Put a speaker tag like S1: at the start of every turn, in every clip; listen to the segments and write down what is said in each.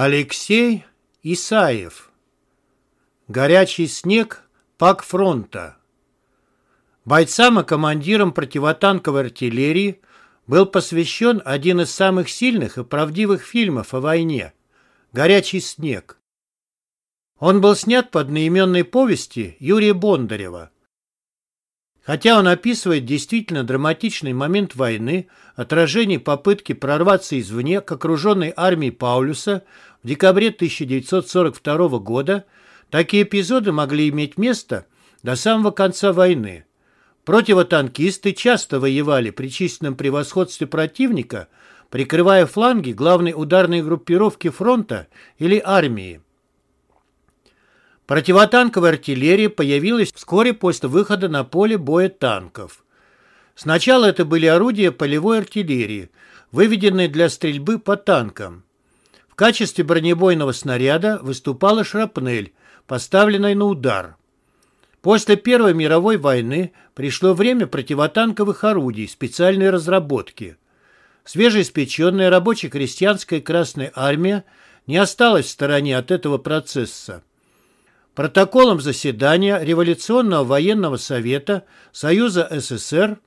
S1: Алексей Исаев. Горячий снег Пак фронта. Бойцам и командирам противотанковой артиллерии был посвящен один из самых сильных и правдивых фильмов о войне «Горячий снег». Он был снят под одноименной повести Юрия Бондарева. Хотя он описывает действительно драматичный момент войны, отражение попытки прорваться извне к окруженной армии Паулюса в декабре 1942 года, такие эпизоды могли иметь место до самого конца войны. Противотанкисты часто воевали при численном превосходстве противника, прикрывая фланги главной ударной группировки фронта или армии. Противотанковая артиллерия появилась вскоре после выхода на поле боя танков. Сначала это были орудия полевой артиллерии, выведенные для стрельбы по танкам. В качестве бронебойного снаряда выступала шрапнель, поставленная на удар. После Первой мировой войны пришло время противотанковых орудий специальной разработки. Свежеиспеченная рабоче-крестьянская Красная Армия не осталась в стороне от этого процесса. Протоколом заседания Революционного военного совета Союза СССР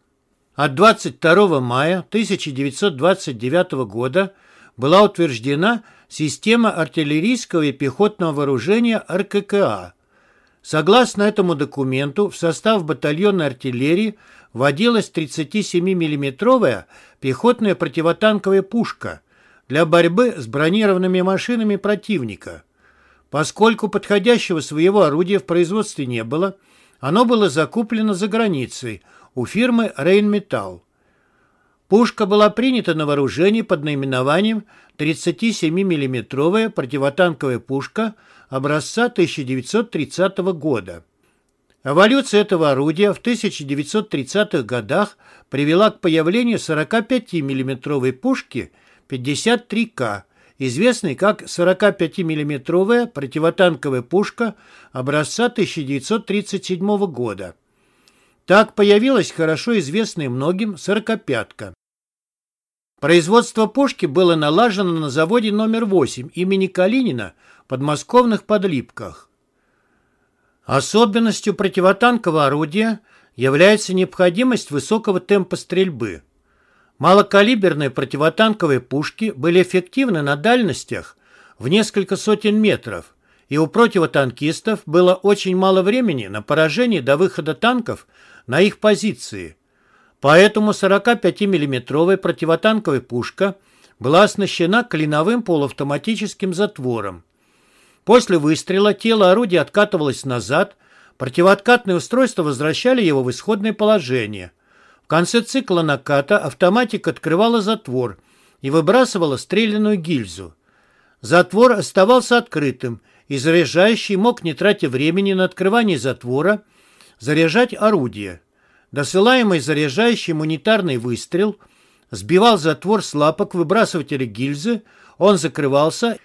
S1: от 22 мая 1929 года была утверждена система артиллерийского и пехотного вооружения РККА. Согласно этому документу, в состав батальонной артиллерии вводилась 37 миллиметровая пехотная противотанковая пушка для борьбы с бронированными машинами противника – Поскольку подходящего своего орудия в производстве не было, оно было закуплено за границей у фирмы Рейнметалл. Пушка была принята на вооружение под наименованием 37 миллиметровая противотанковая пушка образца 1930 года. Эволюция этого орудия в 1930-х годах привела к появлению 45 миллиметровой пушки 53К известный как 45 миллиметровая противотанковая пушка образца 1937 года. Так появилась хорошо известная многим «сорокопятка». Производство пушки было налажено на заводе номер 8 имени Калинина в подмосковных подлипках. Особенностью противотанкового орудия является необходимость высокого темпа стрельбы – Малокалиберные противотанковые пушки были эффективны на дальностях в несколько сотен метров, и у противотанкистов было очень мало времени на поражение до выхода танков на их позиции. Поэтому 45 миллиметровая противотанковая пушка была оснащена клиновым полуавтоматическим затвором. После выстрела тело орудия откатывалось назад, противооткатные устройства возвращали его в исходное положение – конце цикла наката автоматик открывала затвор и выбрасывала стрелянную гильзу. Затвор оставался открытым, и заряжающий мог, не тратя времени на открывание затвора, заряжать орудие. Досылаемый заряжающий унитарный выстрел сбивал затвор с лапок выбрасывателя гильзы, он закрывался,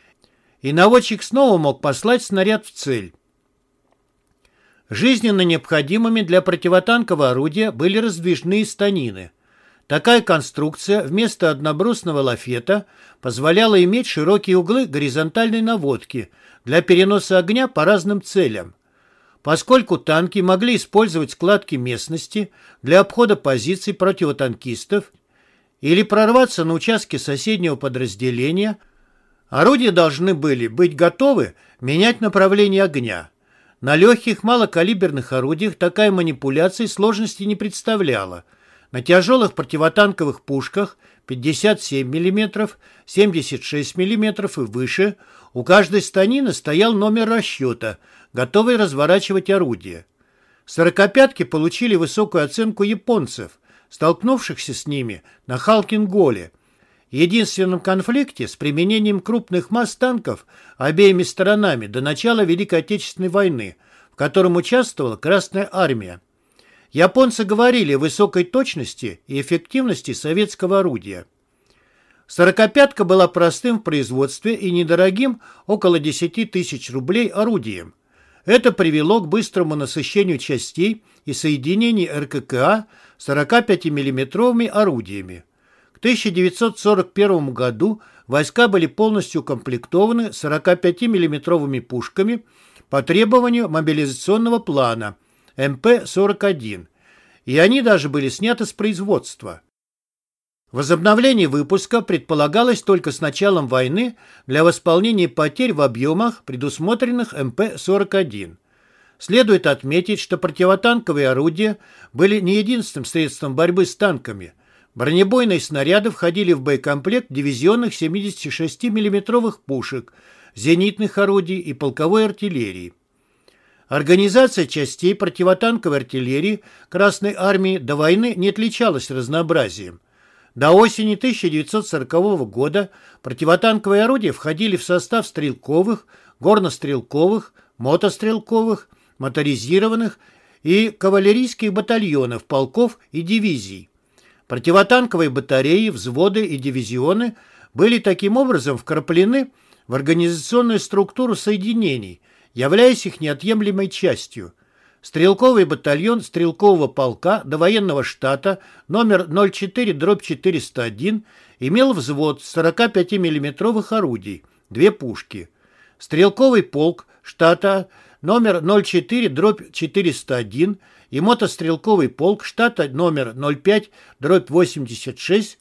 S1: и наводчик снова мог послать снаряд в цель. Жизненно необходимыми для противотанкового орудия были раздвижные станины. Такая конструкция вместо однобрусного лафета позволяла иметь широкие углы горизонтальной наводки для переноса огня по разным целям. Поскольку танки могли использовать складки местности для обхода позиций противотанкистов или прорваться на участке соседнего подразделения, орудия должны были быть готовы менять направление огня – на легких малокалиберных орудиях такая манипуляция сложности не представляла. На тяжелых противотанковых пушках 57 мм, 76 мм и выше у каждой станины стоял номер расчета, готовый разворачивать орудие. Сорокопятки получили высокую оценку японцев, столкнувшихся с ними на Халкинголе – единственном конфликте с применением крупных масс танков обеими сторонами до начала Великой Отечественной войны, в котором участвовала Красная Армия. Японцы говорили о высокой точности и эффективности советского орудия. Сорокопятка была простым в производстве и недорогим, около 10 тысяч рублей орудием. Это привело к быстрому насыщению частей и соединений РККА 45 миллиметровыми орудиями. К 1941 году войска были полностью укомплектованы 45 миллиметровыми пушками по требованию мобилизационного плана МП-41, и они даже были сняты с производства. Возобновление выпуска предполагалось только с началом войны для восполнения потерь в объемах, предусмотренных МП-41. Следует отметить, что противотанковые орудия были не единственным средством борьбы с танками. Бронебойные снаряды входили в боекомплект дивизионных 76 миллиметровых пушек, зенитных орудий и полковой артиллерии. Организация частей противотанковой артиллерии Красной Армии до войны не отличалась разнообразием. До осени 1940 года противотанковые орудия входили в состав стрелковых, горнострелковых, мотострелковых, моторизированных и кавалерийских батальонов, полков и дивизий. Противотанковые батареи, взводы и дивизионы были таким образом вкраплены в организационную структуру соединений, являясь их неотъемлемой частью – Стрелковый батальон стрелкового полка до военного штата номер 04-401 имел взвод 45 миллиметровых орудий, две пушки. Стрелковый полк штата номер 04-401 и мотострелковый полк штата номер 05-86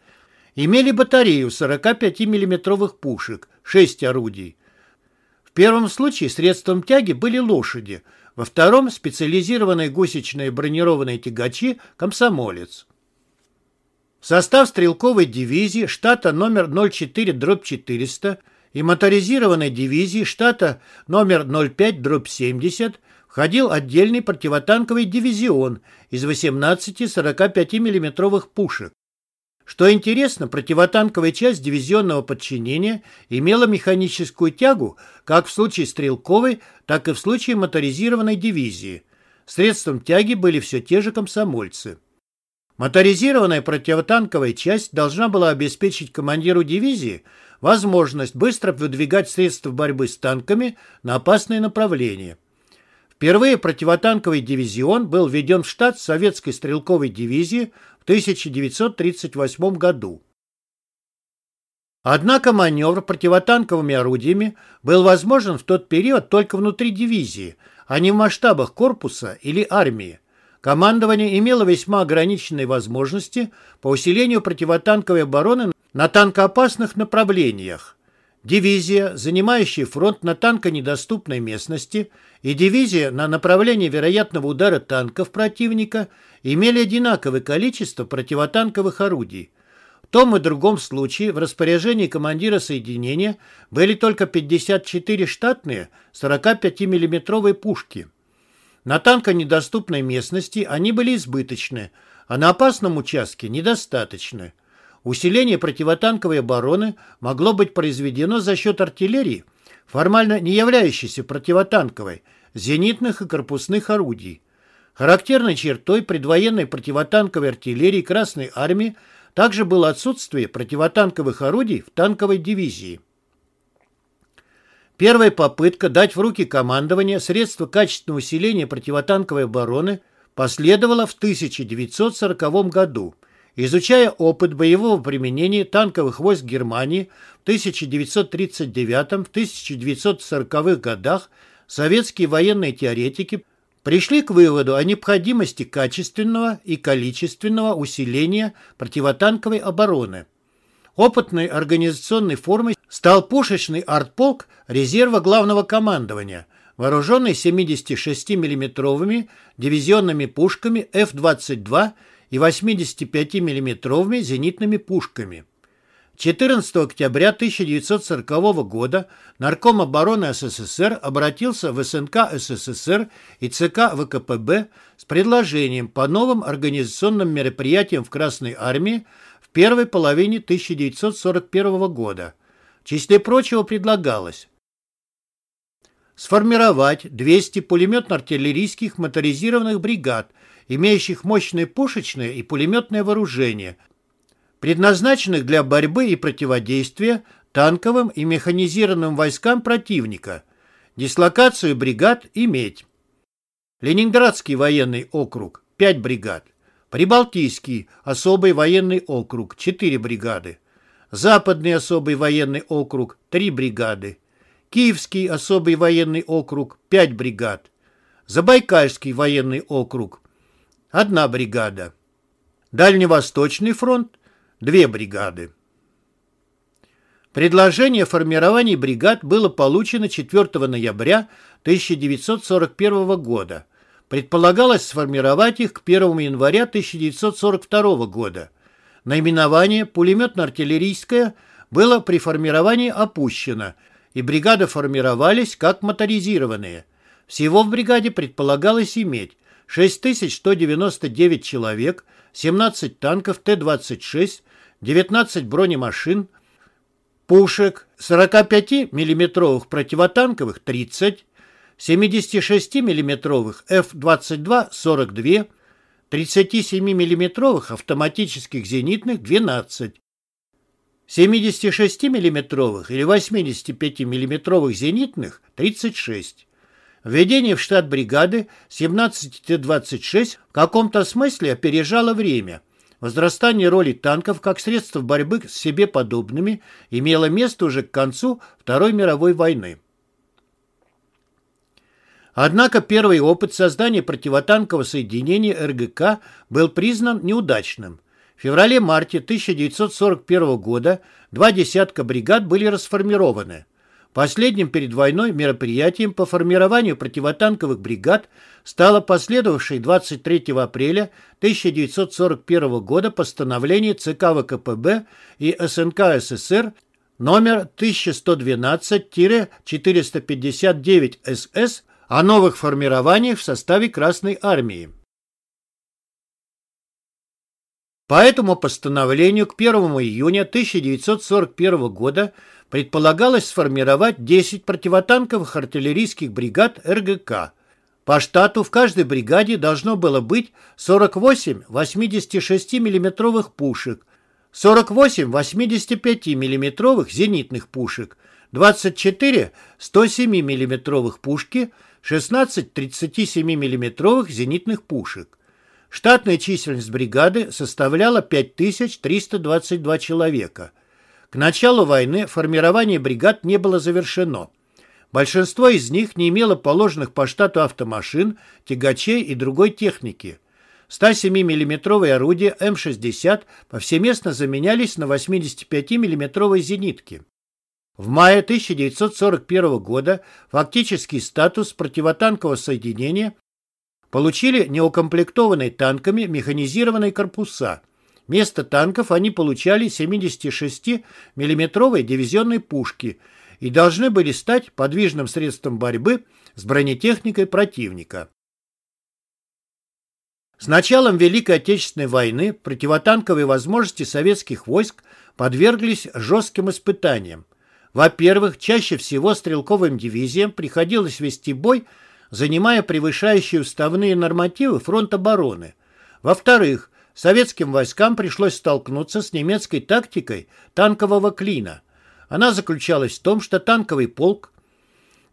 S1: имели батарею 45 миллиметровых пушек, 6 орудий. В первом случае средством тяги были лошади – во втором – специализированные гусечные бронированные тягачи «Комсомолец». Состав стрелковой дивизии штата номер 04-400 и моторизированной дивизии штата номер 05-70 входил отдельный противотанковый дивизион из 18 45 миллиметровых пушек. Что интересно, противотанковая часть дивизионного подчинения имела механическую тягу как в случае стрелковой, так и в случае моторизированной дивизии. Средством тяги были все те же комсомольцы. Моторизированная противотанковая часть должна была обеспечить командиру дивизии возможность быстро выдвигать средства борьбы с танками на опасные направления. Впервые противотанковый дивизион был введен в штат советской стрелковой дивизии 1938 году. Однако маневр противотанковыми орудиями был возможен в тот период только внутри дивизии, а не в масштабах корпуса или армии. Командование имело весьма ограниченные возможности по усилению противотанковой обороны на танкоопасных направлениях. Дивизия, занимающая фронт на танконедоступной местности, и дивизия на направлении вероятного удара танков противника имели одинаковое количество противотанковых орудий. В том и другом случае в распоряжении командира соединения были только 54 штатные 45 миллиметровые пушки. На танконедоступной местности они были избыточны, а на опасном участке недостаточны. Усиление противотанковой обороны могло быть произведено за счет артиллерии, формально не являющейся противотанковой, зенитных и корпусных орудий. Характерной чертой предвоенной противотанковой артиллерии Красной Армии также было отсутствие противотанковых орудий в танковой дивизии. Первая попытка дать в руки командования средства качественного усиления противотанковой обороны последовала в 1940 году – Изучая опыт боевого применения танковых войск Германии в 1939-1940-х годах, советские военные теоретики пришли к выводу о необходимости качественного и количественного усиления противотанковой обороны. Опытной организационной формой стал пушечный артполк резерва главного командования, вооруженный 76 миллиметровыми дивизионными пушками F-22 и 85 миллиметровыми зенитными пушками. 14 октября 1940 года Нарком обороны СССР обратился в СНК СССР и ЦК ВКПБ с предложением по новым организационным мероприятиям в Красной Армии в первой половине 1941 года. В числе прочего предлагалось сформировать 200 пулеметно-артиллерийских моторизированных бригад – имеющих мощное пушечное и пулеметное вооружение, предназначенных для борьбы и противодействия танковым и механизированным войскам противника, дислокацию бригад иметь. Ленинградский военный округ – 5 бригад, Прибалтийский особый военный округ – 4 бригады. Западный особый военный округ – 3 бригады. Киевский особый военный округ – 5 бригад. Забайкальский военный округ – 1 бригада. Дальневосточный фронт – 2 бригады. Предложение о формировании бригад было получено 4 ноября 1941 года. Предполагалось сформировать их к 1 января 1942 года. Наименование «пулеметно-артиллерийское» было при формировании опущено, и бригады формировались как моторизированные. Всего в бригаде предполагалось иметь 6199 человек, 17 танков Т-26, 19 бронемашин, пушек 45 миллиметровых противотанковых 30, 76 миллиметровых F-22 42, 37 миллиметровых автоматических зенитных 12, 76 миллиметровых или 85 миллиметровых зенитных 36. Введение в штат бригады 17 Т-26 в каком-то смысле опережало время. Возрастание роли танков как средства борьбы с себе подобными имело место уже к концу Второй мировой войны. Однако первый опыт создания противотанкового соединения РГК был признан неудачным. В феврале-марте 1941 года два десятка бригад были расформированы. Последним перед войной мероприятием по формированию противотанковых бригад стало последовавшее 23 апреля 1941 года постановление ЦК ВКПБ и СНК СССР номер 1112-459 СС о новых формированиях в составе Красной Армии. По этому постановлению к 1 июня 1941 года предполагалось сформировать 10 противотанковых артиллерийских бригад РГК. По штату в каждой бригаде должно было быть 48 86 миллиметровых пушек, 48 85 миллиметровых зенитных пушек, 24 107 миллиметровых пушки, 16 37 миллиметровых зенитных пушек. Штатная численность бригады составляла 5322 человека – к началу войны формирование бригад не было завершено. Большинство из них не имело положенных по штату автомашин, тягачей и другой техники. 107 миллиметровые орудия М-60 повсеместно заменялись на 85 миллиметровые зенитки. В мае 1941 года фактический статус противотанкового соединения получили неукомплектованные танками механизированные корпуса – Вместо танков они получали 76 миллиметровые дивизионные пушки и должны были стать подвижным средством борьбы с бронетехникой противника. С началом Великой Отечественной войны противотанковые возможности советских войск подверглись жестким испытаниям. Во-первых, чаще всего стрелковым дивизиям приходилось вести бой, занимая превышающие уставные нормативы фронт обороны. Во-вторых, советским войскам пришлось столкнуться с немецкой тактикой танкового клина. Она заключалась в том, что танковый полк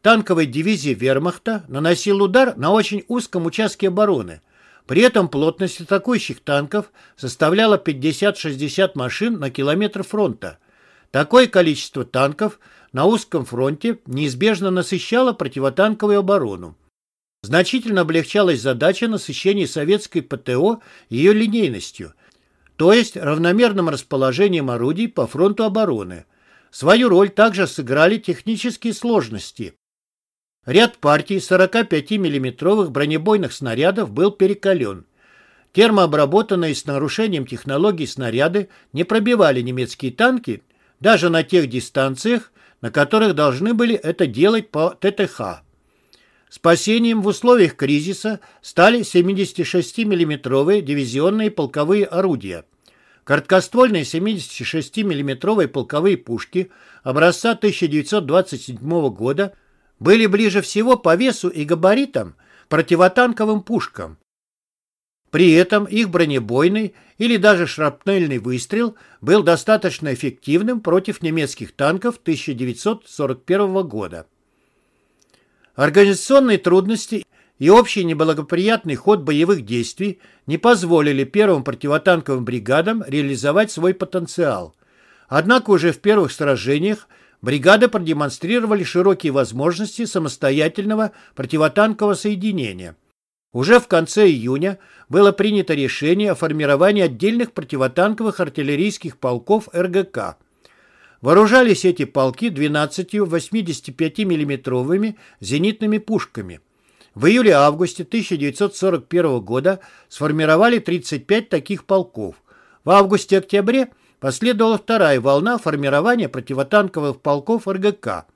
S1: танковой дивизии вермахта наносил удар на очень узком участке обороны. При этом плотность атакующих танков составляла 50-60 машин на километр фронта. Такое количество танков на узком фронте неизбежно насыщало противотанковую оборону. Значительно облегчалась задача насыщения советской ПТО ее линейностью, то есть равномерным расположением орудий по фронту обороны. Свою роль также сыграли технические сложности. Ряд партий 45 миллиметровых бронебойных снарядов был перекален. Термообработанные с нарушением технологий снаряды не пробивали немецкие танки даже на тех дистанциях, на которых должны были это делать по ТТХ. Спасением в условиях кризиса стали 76 миллиметровые дивизионные полковые орудия. Короткоствольные 76 миллиметровые полковые пушки образца 1927 года были ближе всего по весу и габаритам противотанковым пушкам. При этом их бронебойный или даже шрапнельный выстрел был достаточно эффективным против немецких танков 1941 года. Организационные трудности и общий неблагоприятный ход боевых действий не позволили первым противотанковым бригадам реализовать свой потенциал. Однако уже в первых сражениях бригады продемонстрировали широкие возможности самостоятельного противотанкового соединения. Уже в конце июня было принято решение о формировании отдельных противотанковых артиллерийских полков РГК. Вооружались эти полки 12 85 миллиметровыми зенитными пушками. В июле-августе 1941 года сформировали 35 таких полков. В августе-октябре последовала вторая волна формирования противотанковых полков РГК.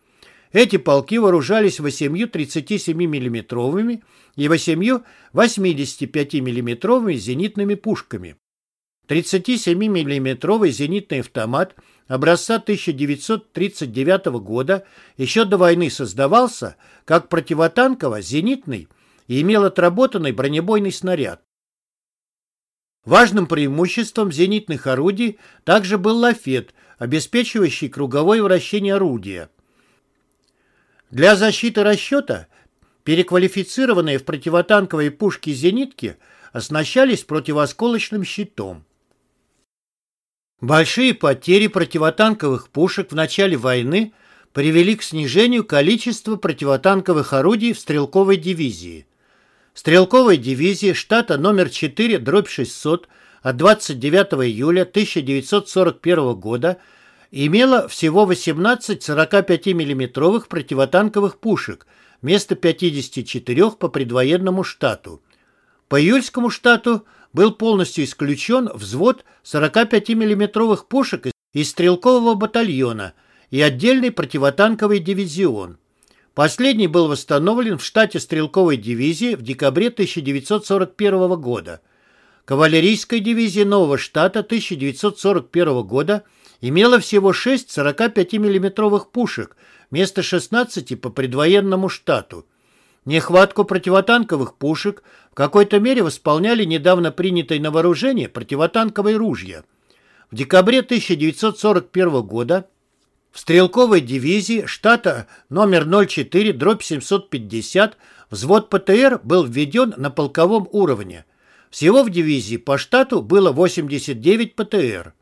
S1: Эти полки вооружались 8 37 миллиметровыми и 8 85 миллиметровыми зенитными пушками. 37 миллиметровый зенитный автомат образца 1939 года еще до войны создавался как противотанково-зенитный и имел отработанный бронебойный снаряд. Важным преимуществом зенитных орудий также был лафет, обеспечивающий круговое вращение орудия. Для защиты расчета переквалифицированные в противотанковые пушки зенитки оснащались противосколочным щитом. Большие потери противотанковых пушек в начале войны привели к снижению количества противотанковых орудий в стрелковой дивизии. Стрелковая дивизия штата номер 4 дробь 600 от 29 июля 1941 года имела всего 18 45 миллиметровых противотанковых пушек вместо 54 по предвоенному штату. По июльскому штату был полностью исключен взвод 45 миллиметровых пушек из стрелкового батальона и отдельный противотанковый дивизион. Последний был восстановлен в штате стрелковой дивизии в декабре 1941 года. Кавалерийская дивизия нового штата 1941 года имела всего 6 45 миллиметровых пушек вместо 16 по предвоенному штату. Нехватку противотанковых пушек в какой-то мере восполняли недавно принятые на вооружение противотанковые ружья. В декабре 1941 года в стрелковой дивизии штата номер 04 дробь 750 взвод ПТР был введен на полковом уровне. Всего в дивизии по штату было 89 ПТР.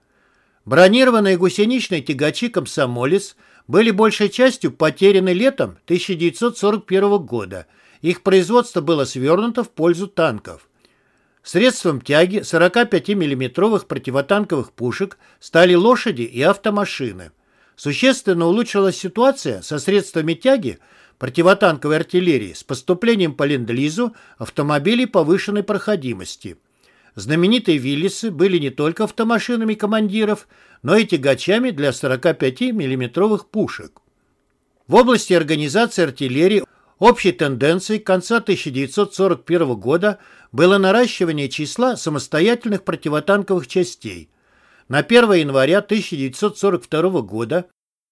S1: Бронированные гусеничные тягачи «Комсомолец» были большей частью потеряны летом 1941 года. Их производство было свернуто в пользу танков. Средством тяги 45 миллиметровых противотанковых пушек стали лошади и автомашины. Существенно улучшилась ситуация со средствами тяги противотанковой артиллерии с поступлением по ленд-лизу автомобилей повышенной проходимости. Знаменитые Виллисы были не только автомашинами командиров, но и тягачами для 45 миллиметровых пушек. В области организации артиллерии общей тенденцией конца 1941 года было наращивание числа самостоятельных противотанковых частей. На 1 января 1942 года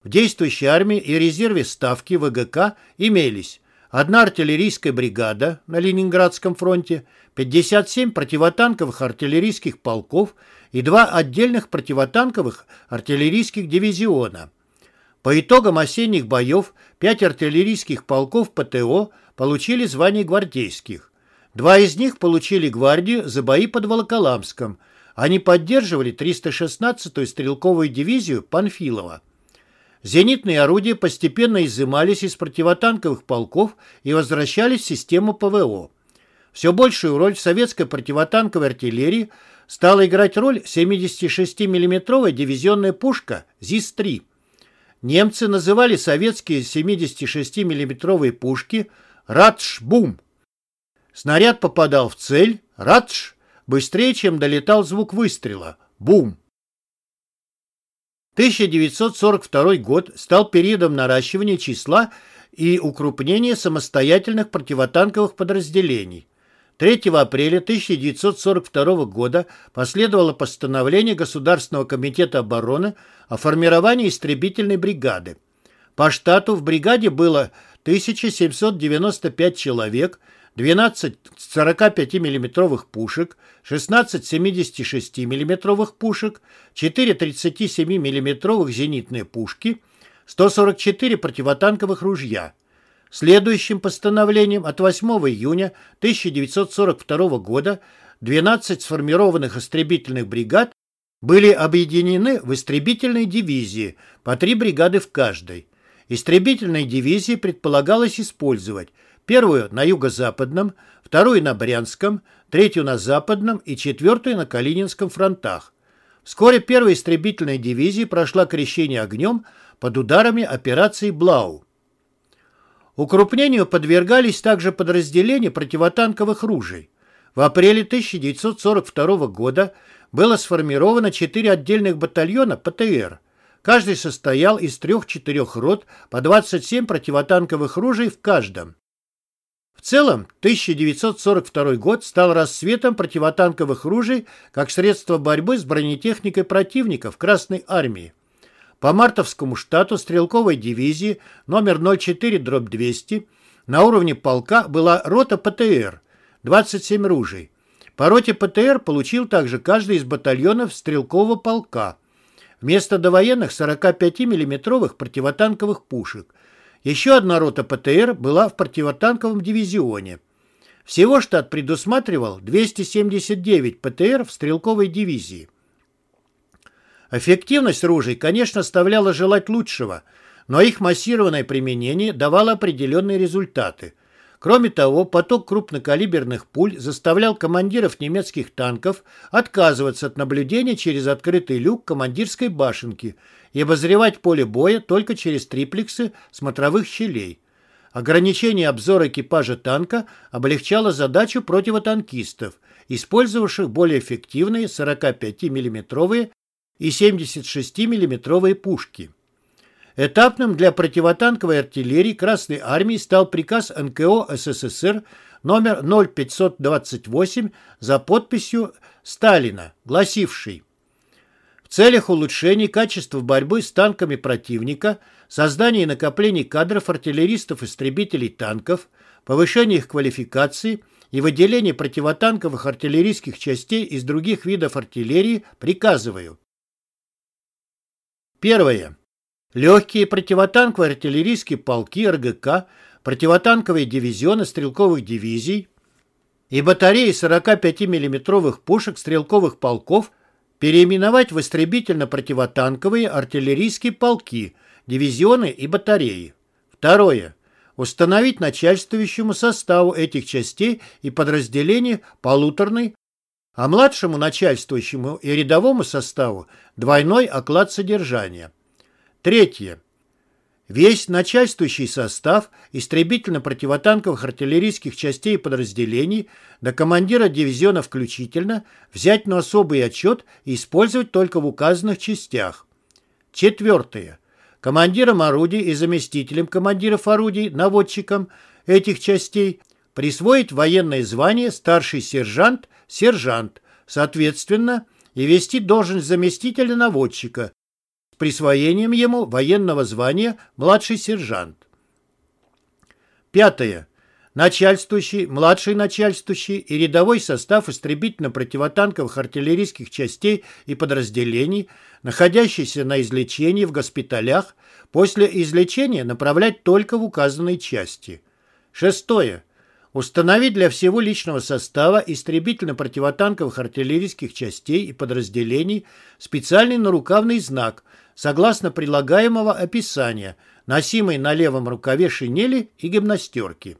S1: в действующей армии и резерве Ставки ВГК имелись одна артиллерийская бригада на Ленинградском фронте, 57 противотанковых артиллерийских полков и два отдельных противотанковых артиллерийских дивизиона. По итогам осенних боев пять артиллерийских полков ПТО получили звание гвардейских. Два из них получили гвардию за бои под Волоколамском. Они поддерживали 316-ю стрелковую дивизию Панфилова. Зенитные орудия постепенно изымались из противотанковых полков и возвращались в систему ПВО. Все большую роль в советской противотанковой артиллерии стала играть роль 76 миллиметровая дивизионная пушка ЗИС-3. Немцы называли советские 76 миллиметровые пушки «Радш-бум». Снаряд попадал в цель «Радш» быстрее, чем долетал звук выстрела «Бум». 1942 год стал периодом наращивания числа и укрупнения самостоятельных противотанковых подразделений. 3 апреля 1942 года последовало постановление Государственного комитета обороны о формировании истребительной бригады. По штату в бригаде было 1795 человек – 12 45 миллиметровых пушек, 16 76 миллиметровых пушек, 4 37 миллиметровых зенитные пушки, 144 противотанковых ружья. Следующим постановлением от 8 июня 1942 года 12 сформированных истребительных бригад были объединены в истребительные дивизии, по три бригады в каждой. Истребительной дивизии предполагалось использовать первую на юго-западном, вторую на Брянском, третью на западном и четвертую на Калининском фронтах. Вскоре первая истребительная дивизия прошла крещение огнем под ударами операции «Блау». Укрупнению подвергались также подразделения противотанковых ружей. В апреле 1942 года было сформировано четыре отдельных батальона ПТР. Каждый состоял из трех-четырех рот по 27 противотанковых ружей в каждом. В целом, 1942 год стал расцветом противотанковых ружей как средство борьбы с бронетехникой противника в Красной армии. По мартовскому штату стрелковой дивизии номер 04-200 на уровне полка была рота ПТР, 27 ружей. По роте ПТР получил также каждый из батальонов стрелкового полка. Вместо довоенных 45 миллиметровых противотанковых пушек. Еще одна рота ПТР была в противотанковом дивизионе. Всего штат предусматривал 279 ПТР в стрелковой дивизии. Эффективность ружей, конечно, оставляла желать лучшего, но их массированное применение давало определенные результаты. Кроме того, поток крупнокалиберных пуль заставлял командиров немецких танков отказываться от наблюдения через открытый люк командирской башенки и обозревать поле боя только через триплексы смотровых щелей. Ограничение обзора экипажа танка облегчало задачу противотанкистов, использовавших более эффективные 45 миллиметровые и 76 миллиметровые пушки. Этапным для противотанковой артиллерии Красной Армии стал приказ НКО СССР номер 0528 за подписью Сталина, гласивший в целях улучшения качества борьбы с танками противника, создания и накопления кадров артиллеристов-истребителей танков, повышения их квалификации и выделения противотанковых артиллерийских частей из других видов артиллерии приказываю Первое. Легкие противотанковые артиллерийские полки РГК, противотанковые дивизионы стрелковых дивизий и батареи 45 миллиметровых пушек стрелковых полков переименовать в истребительно-противотанковые артиллерийские полки, дивизионы и батареи. Второе. Установить начальствующему составу этих частей и подразделений полуторный а младшему начальствующему и рядовому составу двойной оклад содержания. Третье. Весь начальствующий состав истребительно-противотанковых артиллерийских частей и подразделений до командира дивизиона включительно взять на особый отчет и использовать только в указанных частях. Четвертое. Командирам орудий и заместителям командиров орудий, наводчикам этих частей присвоить военное звание старший сержант сержант, соответственно, и вести должность заместителя наводчика присвоением ему военного звания младший сержант. Пятое. Начальствующий, младший начальствующий и рядовой состав истребительно-противотанковых артиллерийских частей и подразделений, находящиеся на излечении в госпиталях, после излечения направлять только в указанной части. Шестое Установить для всего личного состава истребительно-противотанковых артиллерийских частей и подразделений специальный нарукавный знак, согласно прилагаемого описания, носимый на левом рукаве шинели и гимнастерки.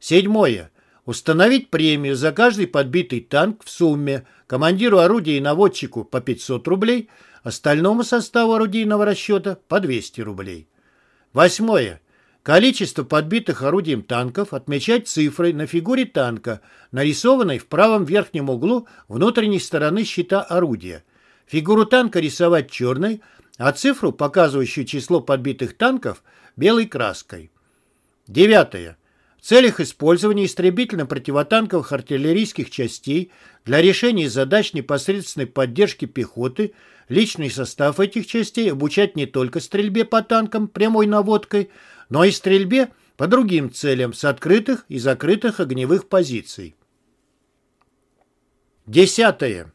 S1: Седьмое. Установить премию за каждый подбитый танк в сумме командиру орудия и наводчику по 500 рублей, остальному составу орудийного расчета по 200 рублей. Восьмое. Количество подбитых орудием танков отмечать цифрой на фигуре танка, нарисованной в правом верхнем углу внутренней стороны щита орудия. Фигуру танка рисовать черной, а цифру, показывающую число подбитых танков, белой краской. Девятое. В целях использования истребительно-противотанковых артиллерийских частей для решения задач непосредственной поддержки пехоты личный состав этих частей обучать не только стрельбе по танкам прямой наводкой, но и стрельбе по другим целям с открытых и закрытых огневых позиций. Десятое.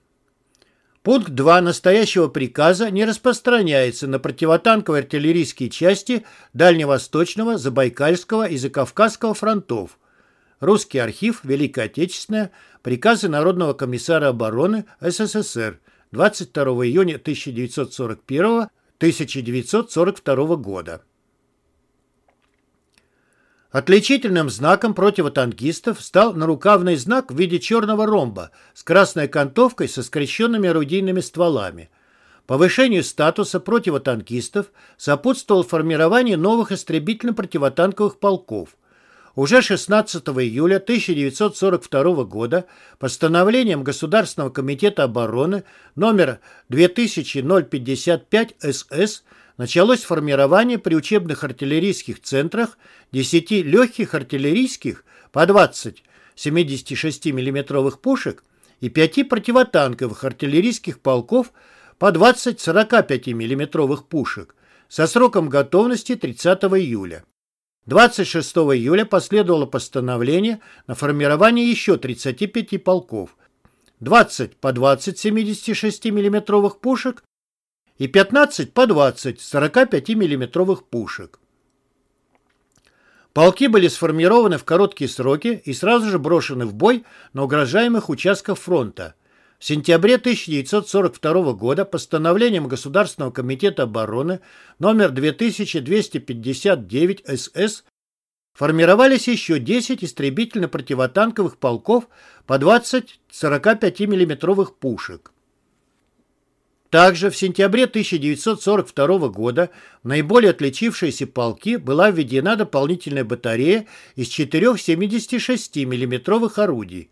S1: Пункт 2 настоящего приказа не распространяется на противотанковые артиллерийские части Дальневосточного, Забайкальского и Закавказского фронтов. Русский архив, Великая Отечественная, приказы Народного комиссара обороны СССР, 22 июня 1941-1942 года. Отличительным знаком противотанкистов стал нарукавный знак в виде черного ромба с красной окантовкой со скрещенными орудийными стволами. Повышению статуса противотанкистов сопутствовал формирование новых истребительно-противотанковых полков. Уже 16 июля 1942 года постановлением Государственного комитета обороны номер 2055 СС началось формирование при учебных артиллерийских центрах 10 легких артиллерийских по 20 76 миллиметровых пушек и 5 противотанковых артиллерийских полков по 20 45 миллиметровых пушек со сроком готовности 30 июля. 26 июля последовало постановление на формирование еще 35 полков, 20 по 20 76 миллиметровых пушек и 15 по 20 45 миллиметровых пушек. Полки были сформированы в короткие сроки и сразу же брошены в бой на угрожаемых участках фронта. В сентябре 1942 года постановлением Государственного комитета обороны номер 2259 СС формировались еще 10 истребительно-противотанковых полков по 20 45 миллиметровых пушек. Также в сентябре 1942 года в наиболее отличившиеся полки была введена дополнительная батарея из четырех 76 миллиметровых орудий.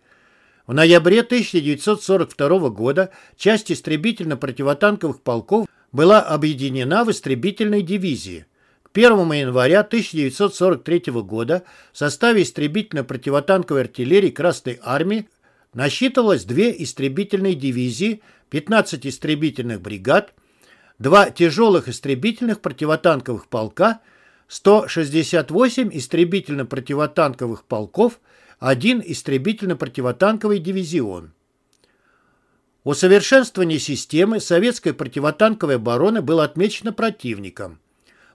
S1: В ноябре 1942 года часть истребительно-противотанковых полков была объединена в истребительной дивизии. К 1 января 1943 года в составе истребительно-противотанковой артиллерии Красной Армии насчитывалось две истребительные дивизии, 15 истребительных бригад, два тяжелых истребительных противотанковых полка, 168 истребительно-противотанковых полков, один истребительно-противотанковый дивизион. Усовершенствование системы советской противотанковой обороны было отмечено противником.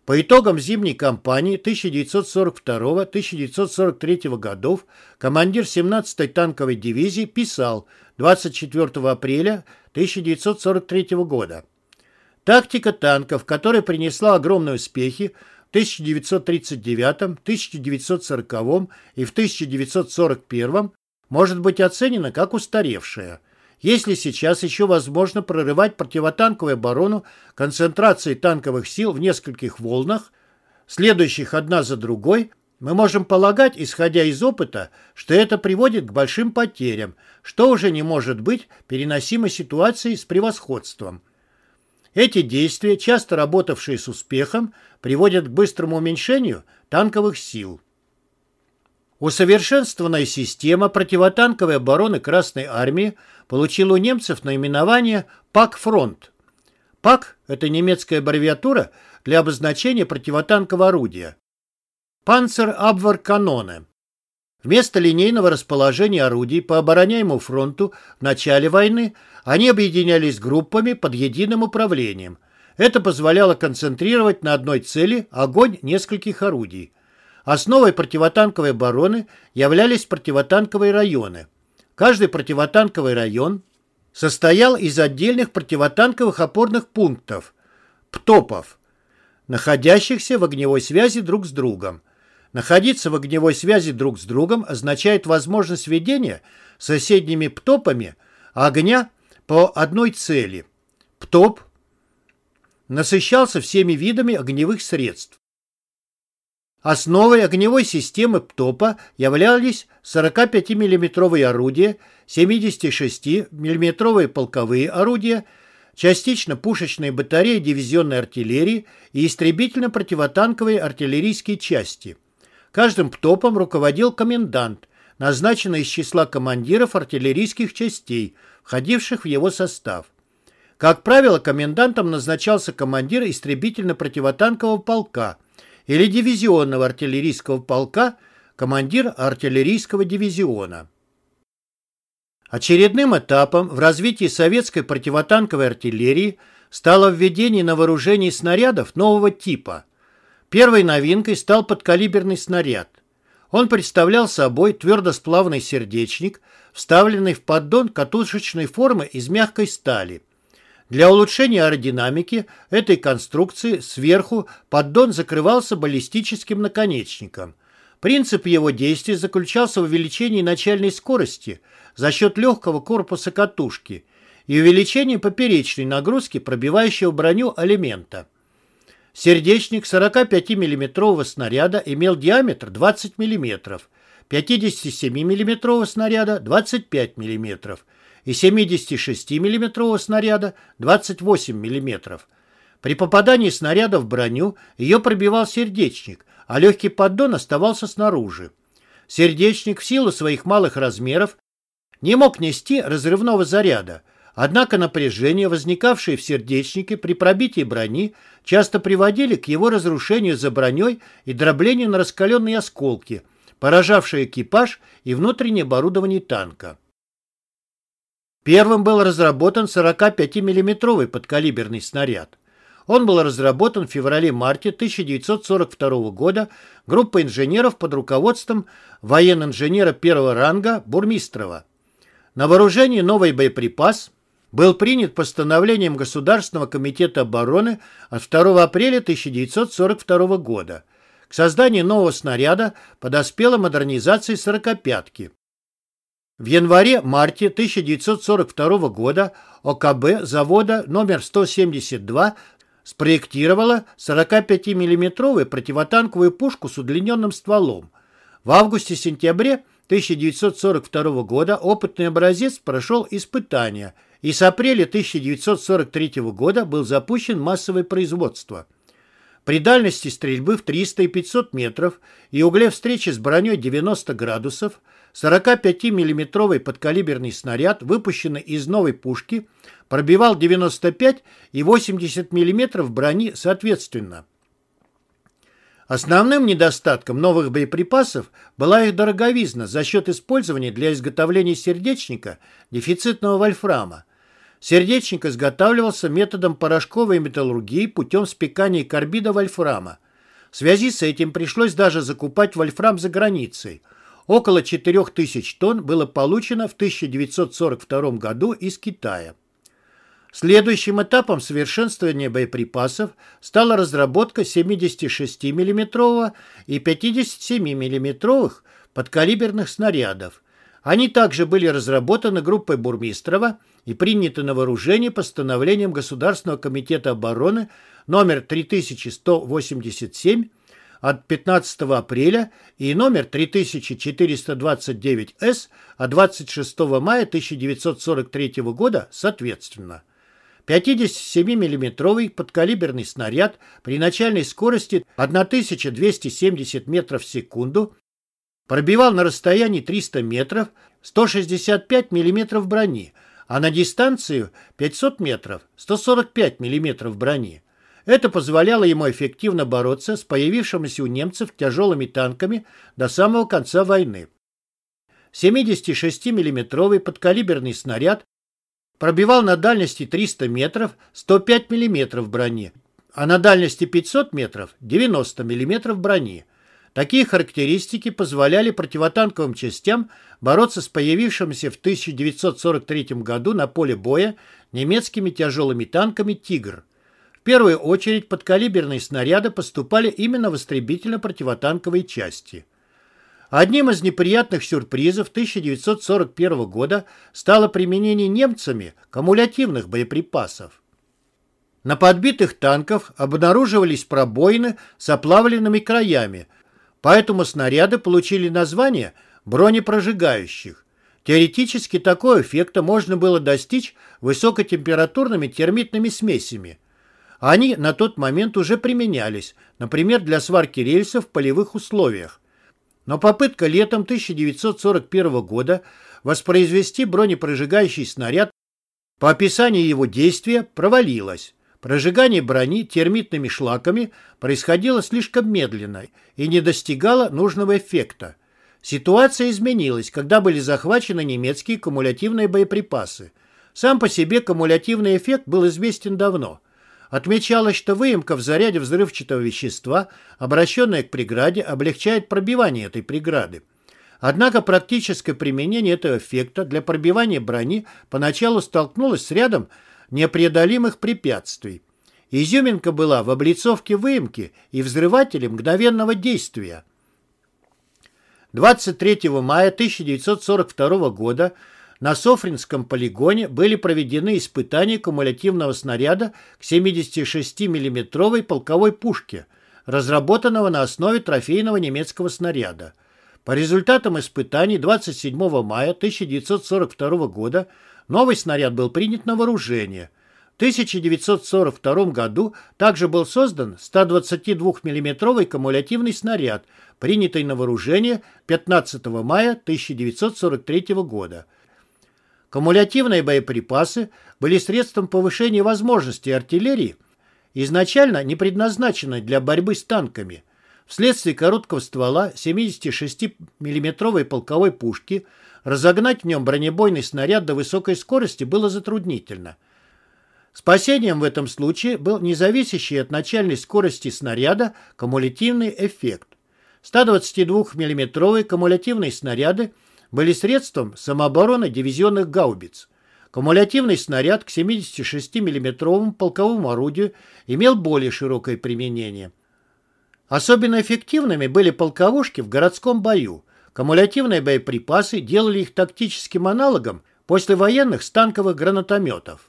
S1: По итогам зимней кампании 1942-1943 годов командир 17-й танковой дивизии писал 24 апреля 1943 года. Тактика танков, которая принесла огромные успехи в 1939, 1940 и в 1941, может быть оценена как устаревшая – если сейчас еще возможно прорывать противотанковую оборону концентрацией танковых сил в нескольких волнах, следующих одна за другой, мы можем полагать, исходя из опыта, что это приводит к большим потерям, что уже не может быть переносимой ситуацией с превосходством. Эти действия, часто работавшие с успехом, приводят к быстрому уменьшению танковых сил. Усовершенствованная система противотанковой обороны Красной Армии получила у немцев наименование «Пак-фронт». «Пак» — это немецкая аббревиатура для обозначения противотанкового орудия. «Панцер Абвар Каноне». Вместо линейного расположения орудий по обороняемому фронту в начале войны они объединялись группами под единым управлением. Это позволяло концентрировать на одной цели огонь нескольких орудий. Основой противотанковой обороны являлись противотанковые районы. Каждый противотанковый район состоял из отдельных противотанковых опорных пунктов, ПТОПов, находящихся в огневой связи друг с другом. Находиться в огневой связи друг с другом означает возможность ведения соседними ПТОПами огня по одной цели. ПТОП насыщался всеми видами огневых средств. Основой огневой системы ПТОПа являлись 45 миллиметровые орудия, 76 миллиметровые полковые орудия, частично пушечные батареи дивизионной артиллерии и истребительно-противотанковые артиллерийские части. Каждым ПТОПом руководил комендант, назначенный из числа командиров артиллерийских частей, входивших в его состав. Как правило, комендантом назначался командир истребительно-противотанкового полка – или дивизионного артиллерийского полка командир артиллерийского дивизиона. Очередным этапом в развитии советской противотанковой артиллерии стало введение на вооружении снарядов нового типа. Первой новинкой стал подкалиберный снаряд. Он представлял собой твердосплавный сердечник, вставленный в поддон катушечной формы из мягкой стали. Для улучшения аэродинамики этой конструкции сверху поддон закрывался баллистическим наконечником. Принцип его действия заключался в увеличении начальной скорости за счет легкого корпуса катушки и увеличении поперечной нагрузки пробивающего броню элемента. Сердечник 45 миллиметрового снаряда имел диаметр 20 мм, 57 миллиметрового снаряда 25 мм и 76 миллиметрового снаряда 28 мм. При попадании снаряда в броню ее пробивал сердечник, а легкий поддон оставался снаружи. Сердечник в силу своих малых размеров не мог нести разрывного заряда, однако напряжение, возникавшее в сердечнике при пробитии брони, часто приводили к его разрушению за броней и дроблению на раскаленные осколки, поражавшие экипаж и внутреннее оборудование танка. Первым был разработан 45 миллиметровый подкалиберный снаряд. Он был разработан в феврале-марте 1942 года группой инженеров под руководством военно-инженера первого ранга Бурмистрова. На вооружении новый боеприпас был принят постановлением Государственного комитета обороны от 2 апреля 1942 года. К созданию нового снаряда подоспела модернизация «сорокопятки». В январе-марте 1942 года ОКБ завода номер 172 спроектировала 45 миллиметровую противотанковую пушку с удлиненным стволом. В августе-сентябре 1942 года опытный образец прошел испытания, и с апреля 1943 года был запущен массовое производство. При дальности стрельбы в 300 и 500 метров и угле встречи с броней 90 градусов 45 миллиметровый подкалиберный снаряд, выпущенный из новой пушки, пробивал 95 и 80 мм брони соответственно. Основным недостатком новых боеприпасов была их дороговизна за счет использования для изготовления сердечника дефицитного вольфрама. Сердечник изготавливался методом порошковой металлургии путем спекания карбида вольфрама. В связи с этим пришлось даже закупать вольфрам за границей. Около 4000 тонн было получено в 1942 году из Китая. Следующим этапом совершенствования боеприпасов стала разработка 76 миллиметрового и 57 миллиметровых подкалиберных снарядов. Они также были разработаны группой Бурмистрова и приняты на вооружение постановлением Государственного комитета обороны номер 3187 от 15 апреля и номер 3429С от 26 мая 1943 года соответственно. 57 миллиметровый подкалиберный снаряд при начальной скорости 1270 метров в секунду пробивал на расстоянии 300 метров 165 миллиметров брони, а на дистанцию 500 метров 145 миллиметров брони. Это позволяло ему эффективно бороться с появившимися у немцев тяжелыми танками до самого конца войны. 76 миллиметровый подкалиберный снаряд пробивал на дальности 300 метров 105 мм брони, а на дальности 500 метров 90 мм брони. Такие характеристики позволяли противотанковым частям бороться с появившимися в 1943 году на поле боя немецкими тяжелыми танками «Тигр». В первую очередь подкалиберные снаряды поступали именно в истребительно-противотанковые части. Одним из неприятных сюрпризов 1941 года стало применение немцами кумулятивных боеприпасов. На подбитых танках обнаруживались пробоины с оплавленными краями, поэтому снаряды получили название бронепрожигающих. Теоретически такого эффекта можно было достичь высокотемпературными термитными смесями. Они на тот момент уже применялись, например, для сварки рельсов в полевых условиях. Но попытка летом 1941 года воспроизвести бронепрожигающий снаряд по описанию его действия провалилась. Прожигание брони термитными шлаками происходило слишком медленно и не достигало нужного эффекта. Ситуация изменилась, когда были захвачены немецкие кумулятивные боеприпасы. Сам по себе кумулятивный эффект был известен давно. Отмечалось, что выемка в заряде взрывчатого вещества, обращенная к преграде, облегчает пробивание этой преграды. Однако практическое применение этого эффекта для пробивания брони поначалу столкнулось с рядом непреодолимых препятствий. Изюминка была в облицовке выемки и взрывателе мгновенного действия. 23 мая 1942 года на Софринском полигоне были проведены испытания кумулятивного снаряда к 76 миллиметровой полковой пушке, разработанного на основе трофейного немецкого снаряда. По результатам испытаний 27 мая 1942 года новый снаряд был принят на вооружение. В 1942 году также был создан 122 миллиметровый кумулятивный снаряд, принятый на вооружение 15 мая 1943 года. Кумулятивные боеприпасы были средством повышения возможностей артиллерии, изначально не предназначенной для борьбы с танками. Вследствие короткого ствола 76 миллиметровой полковой пушки разогнать в нем бронебойный снаряд до высокой скорости было затруднительно. Спасением в этом случае был независящий от начальной скорости снаряда кумулятивный эффект. 122 миллиметровые кумулятивные снаряды – были средством самообороны дивизионных гаубиц. Кумулятивный снаряд к 76 миллиметровому полковому орудию имел более широкое применение. Особенно эффективными были полковушки в городском бою. Кумулятивные боеприпасы делали их тактическим аналогом после военных станковых гранатометов.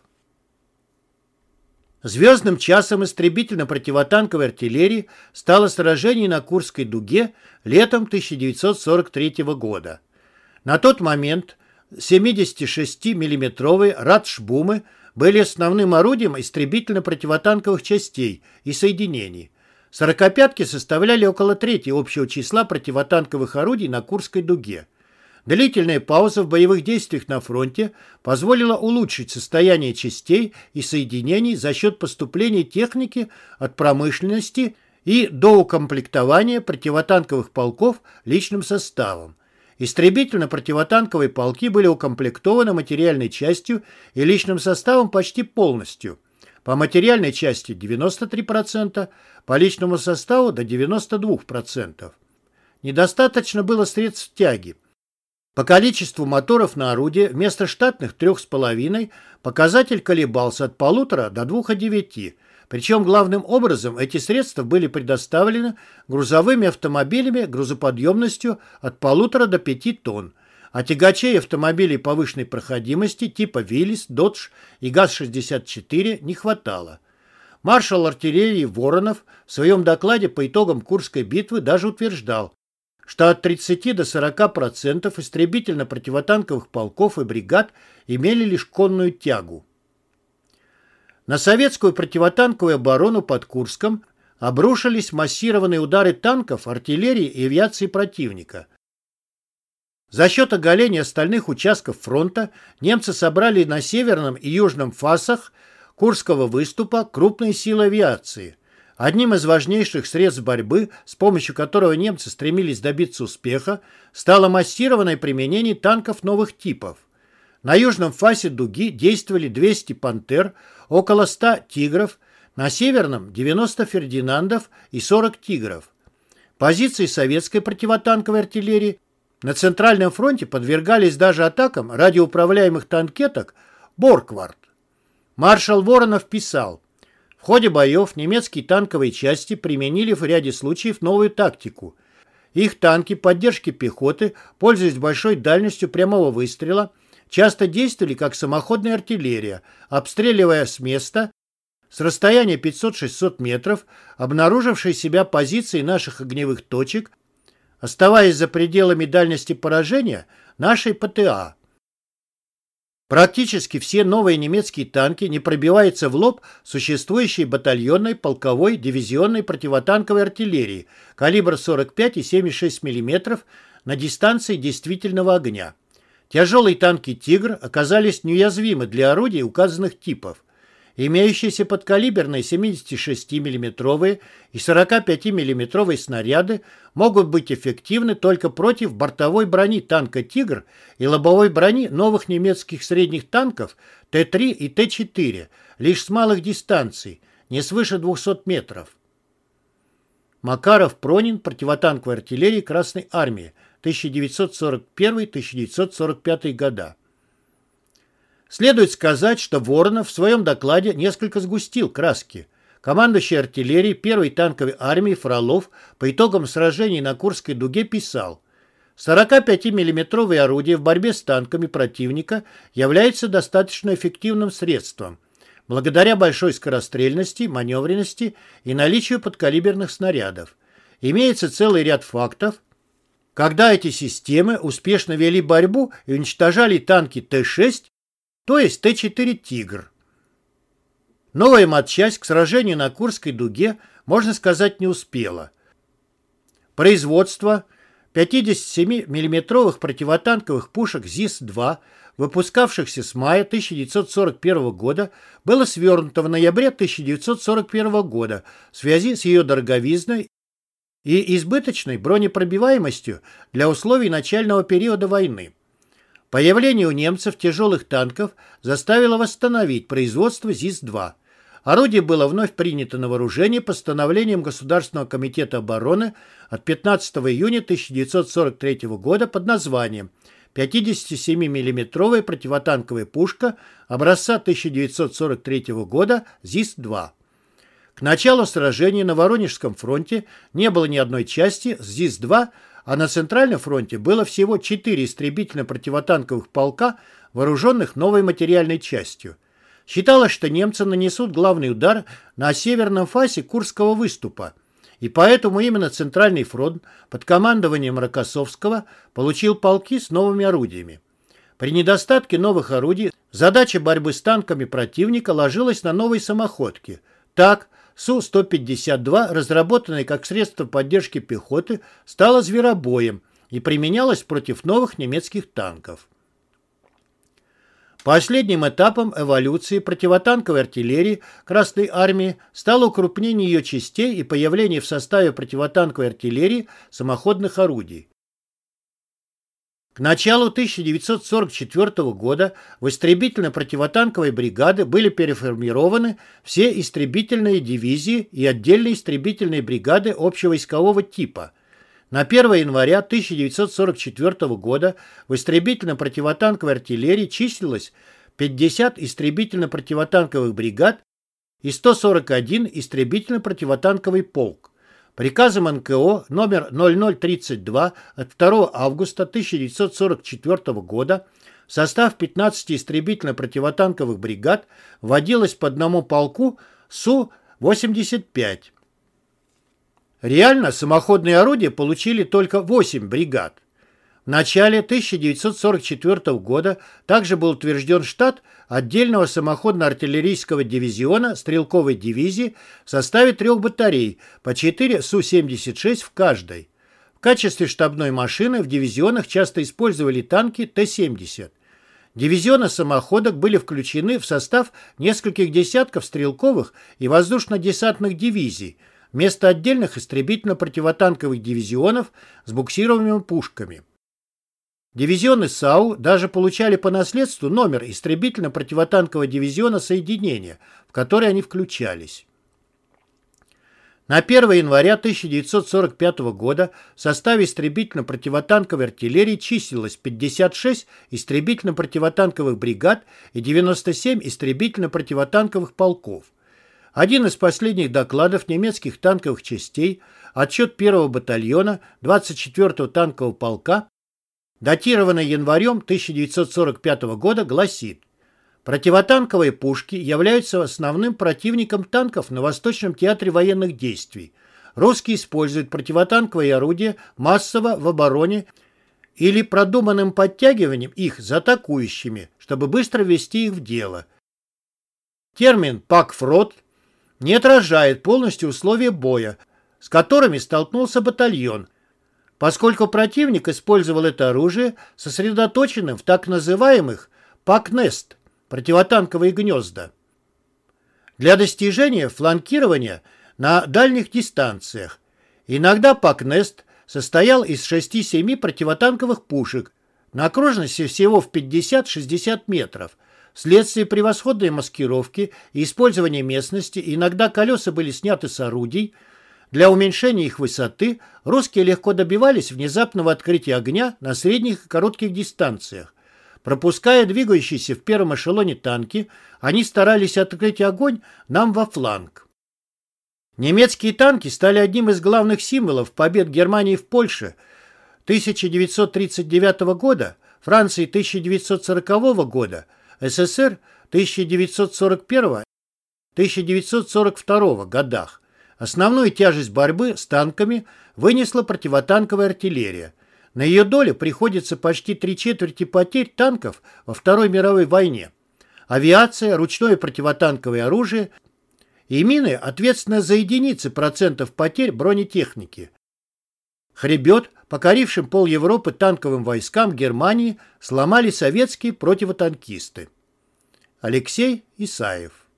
S1: Звездным часом истребительно-противотанковой артиллерии стало сражение на Курской дуге летом 1943 года. На тот момент 76 миллиметровые радшбумы были основным орудием истребительно-противотанковых частей и соединений. Сорокопятки составляли около трети общего числа противотанковых орудий на Курской дуге. Длительная пауза в боевых действиях на фронте позволила улучшить состояние частей и соединений за счет поступления техники от промышленности и доукомплектования противотанковых полков личным составом. Истребительно-противотанковые полки были укомплектованы материальной частью и личным составом почти полностью. По материальной части 93%, по личному составу до 92%. Недостаточно было средств тяги. По количеству моторов на орудие вместо штатных 3,5 показатель колебался от 1,5 до 2,9 причем главным образом эти средства были предоставлены грузовыми автомобилями грузоподъемностью от полутора до пяти тонн, а тягачей автомобилей повышенной проходимости типа «Виллис», «Додж» и ГАЗ-64 не хватало. Маршал артиллерии Воронов в своем докладе по итогам Курской битвы даже утверждал, что от 30 до 40% истребительно-противотанковых полков и бригад имели лишь конную тягу. На советскую противотанковую оборону под Курском обрушились массированные удары танков, артиллерии и авиации противника. За счет оголения остальных участков фронта немцы собрали на северном и южном фасах Курского выступа крупные силы авиации. Одним из важнейших средств борьбы, с помощью которого немцы стремились добиться успеха, стало массированное применение танков новых типов. На южном фасе дуги действовали 200 «Пантер», около 100 «Тигров», на северном – 90 «Фердинандов» и 40 «Тигров». Позиции советской противотанковой артиллерии на Центральном фронте подвергались даже атакам радиоуправляемых танкеток «Борквард». Маршал Воронов писал, в ходе боев немецкие танковые части применили в ряде случаев новую тактику. Их танки поддержки пехоты, пользуясь большой дальностью прямого выстрела, часто действовали как самоходная артиллерия, обстреливая с места с расстояния 500-600 метров обнаружившие себя позиции наших огневых точек, оставаясь за пределами дальности поражения нашей ПТА. Практически все новые немецкие танки не пробиваются в лоб существующей батальонной, полковой, дивизионной противотанковой артиллерии калибр 45 и 76 мм на дистанции действительного огня. Тяжелые танки «Тигр» оказались неуязвимы для орудий указанных типов. Имеющиеся подкалиберные 76 миллиметровые и 45 миллиметровые снаряды могут быть эффективны только против бортовой брони танка «Тигр» и лобовой брони новых немецких средних танков Т-3 и Т-4, лишь с малых дистанций, не свыше 200 метров. Макаров Пронин противотанковой артиллерии Красной Армии 1941-1945 года. Следует сказать, что Воронов в своем докладе несколько сгустил краски. Командующий артиллерией первой танковой армии Фролов по итогам сражений на Курской дуге писал 45 миллиметровые орудия в борьбе с танками противника является достаточно эффективным средством, благодаря большой скорострельности, маневренности и наличию подкалиберных снарядов. Имеется целый ряд фактов, когда эти системы успешно вели борьбу и уничтожали танки Т-6 то есть Т-4 «Тигр». Новая матчасть к сражению на Курской дуге, можно сказать, не успела. Производство 57 миллиметровых противотанковых пушек ЗИС-2, выпускавшихся с мая 1941 года, было свернуто в ноябре 1941 года в связи с ее дороговизной и избыточной бронепробиваемостью для условий начального периода войны. Появление у немцев тяжелых танков заставило восстановить производство ЗИС-2. Орудие было вновь принято на вооружение постановлением Государственного комитета обороны от 15 июня 1943 года под названием 57 миллиметровая противотанковая пушка образца 1943 года ЗИС-2. К началу сражения на Воронежском фронте не было ни одной части с ЗИС-2, а на Центральном фронте было всего четыре истребительно-противотанковых полка, вооруженных новой материальной частью. Считалось, что немцы нанесут главный удар на северном фасе Курского выступа, и поэтому именно Центральный фронт под командованием Рокоссовского получил полки с новыми орудиями. При недостатке новых орудий задача борьбы с танками противника ложилась на новые самоходки. Так, Су-152, разработанная как средство поддержки пехоты, стала зверобоем и применялась против новых немецких танков. Последним этапом эволюции противотанковой артиллерии Красной Армии стало укрупнение ее частей и появление в составе противотанковой артиллерии самоходных орудий. К началу 1944 года в истребительно-противотанковой бригады были переформированы все истребительные дивизии и отдельные истребительные бригады общевойскового типа. На 1 января 1944 года в истребительно-противотанковой артиллерии числилось 50 истребительно-противотанковых бригад и 141 истребительно-противотанковый полк. Приказом НКО номер 0032 от 2 августа 1944 года в состав 15 истребительно-противотанковых бригад вводилось по одному полку Су-85. Реально самоходные орудия получили только 8 бригад. В начале 1944 года также был утвержден штат отдельного самоходно-артиллерийского дивизиона стрелковой дивизии в составе трех батарей по 4 Су-76 в каждой. В качестве штабной машины в дивизионах часто использовали танки Т-70. Дивизионы самоходок были включены в состав нескольких десятков стрелковых и воздушно-десантных дивизий вместо отдельных истребительно-противотанковых дивизионов с буксированными пушками. Дивизионы САУ даже получали по наследству номер истребительно-противотанкового дивизиона соединения, в который они включались. На 1 января 1945 года в составе истребительно-противотанковой артиллерии числилось 56 истребительно-противотанковых бригад и 97 истребительно-противотанковых полков. Один из последних докладов немецких танковых частей, отчет 1 батальона 24-го танкового полка, датированный январем 1945 года, гласит Противотанковые пушки являются основным противником танков на Восточном театре военных действий. Русские используют противотанковые орудия массово в обороне или продуманным подтягиванием их за атакующими, чтобы быстро ввести их в дело. Термин «пакфрот» не отражает полностью условия боя, с которыми столкнулся батальон – поскольку противник использовал это оружие сосредоточенным в так называемых «пакнест» – противотанковые гнезда. для достижения фланкирования на дальних дистанциях. Иногда Пакнест состоял из 6-7 противотанковых пушек на окружности всего в 50-60 метров. Вследствие превосходной маскировки и использования местности иногда колеса были сняты с орудий. Для уменьшения их высоты русские легко добивались внезапного открытия огня на средних и коротких дистанциях. Пропуская двигающиеся в первом эшелоне танки, они старались открыть огонь нам во фланг. Немецкие танки стали одним из главных символов побед Германии в Польше 1939 года, Франции 1940 года, СССР 1941-1942 годах. Основную тяжесть борьбы с танками вынесла противотанковая артиллерия. На ее долю приходится почти три четверти потерь танков во Второй мировой войне. Авиация, ручное противотанковое оружие и мины ответственны за единицы процентов потерь бронетехники. Хребет, покорившим пол Европы танковым войскам Германии, сломали советские противотанкисты. Алексей Исаев